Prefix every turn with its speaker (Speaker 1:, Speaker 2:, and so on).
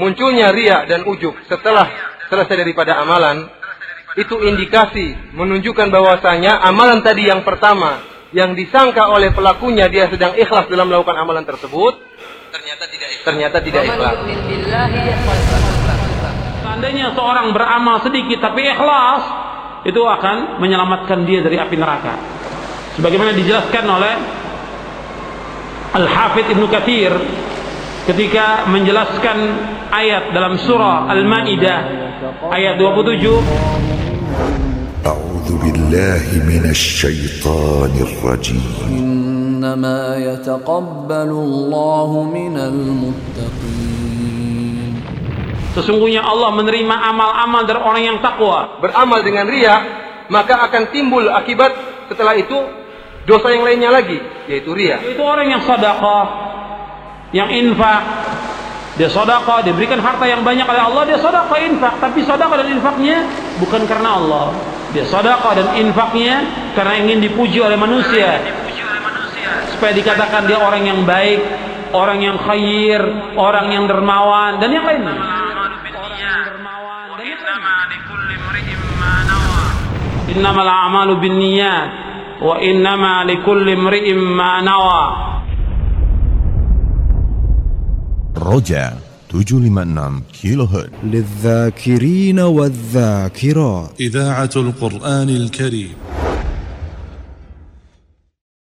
Speaker 1: munculnya ria dan ujub setelah selesai daripada amalan, itu indikasi menunjukkan bahwasanya amalan tadi yang pertama yang disangka oleh pelakunya dia sedang ikhlas dalam melakukan amalan tersebut, ternyata tidak ikhlas. Ternyata tidak ikhlas.
Speaker 2: Seandainya seorang beramal sedikit tapi ikhlas, itu akan menyelamatkan dia dari api neraka. Sebagaimana dijelaskan oleh Al-Hafidh Ibnu Katsir ketika menjelaskan ayat dalam surah Al-Maidah ayat 27
Speaker 3: أعوذ بالله من الشيطان الرجيم
Speaker 4: إنما يتقبل الله من المتقين
Speaker 2: Sesungguhnya Allah menerima amal-amal dari orang yang takwa.
Speaker 1: Beramal dengan ria, maka akan timbul akibat setelah itu dosa yang lainnya lagi, yaitu ria.
Speaker 2: Itu orang yang sedekah, yang infak. Dia sedekah, diberikan harta yang banyak oleh Allah, dia sedekah infak, tapi sedekah dan infaknya bukan karena Allah. Dia sedekah dan infaknya karena ingin dipuji oleh manusia. Supaya dikatakan dia orang yang baik, orang yang khair, orang yang dermawan dan yang lainnya. Innamal a'malu binniyat wa innama likulli imri'in ma nawa.
Speaker 5: Roja 756 kHz
Speaker 6: للذاكرين والذاكرات.
Speaker 7: إذاعة القرآن الكريم.